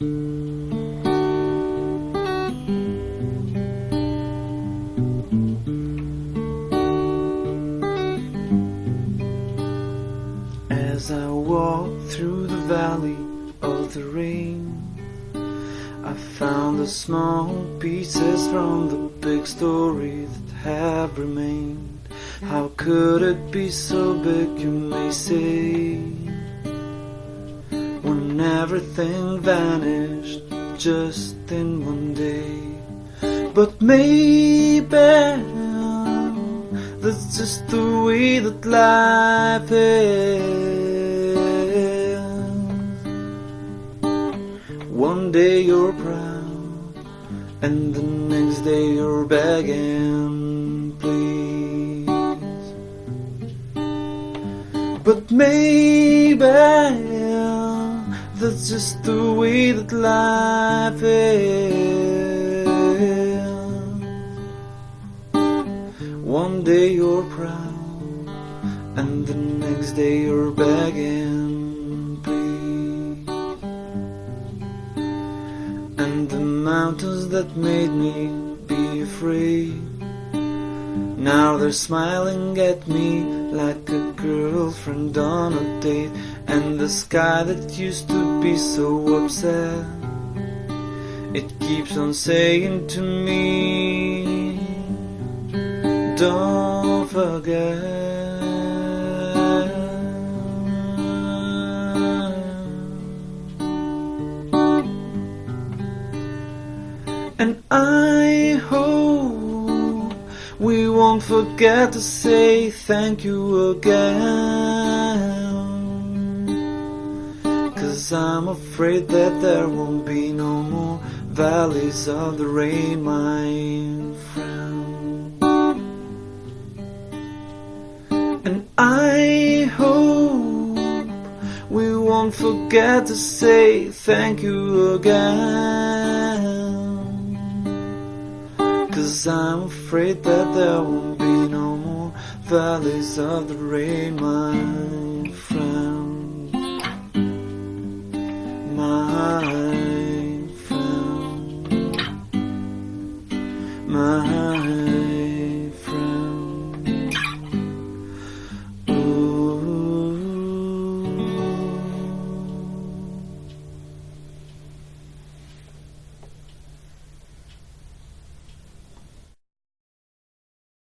As I walk through the valley of the rain, I found the small pieces from the big story that have remained. How could it be so big, you may say, everything vanished just in one day? But maybe that's just the way that life is. One day you're proud, and the next day you're begging, please. But maybe that's just the way that life is. One day you're proud, and the next day you're begging, please. And the mountains that made me be afraid, now they're smiling at me like a girlfriend on a date. And the sky that used to be so upset, it keeps on saying to me, don't forget. And I hope we won't forget to say thank you again. Cause I'm afraid that there won't be no more valleys of the rain, my friend. And I hope we won't forget to say thank you again. Cause I'm afraid that there won't be no more valleys of the rain,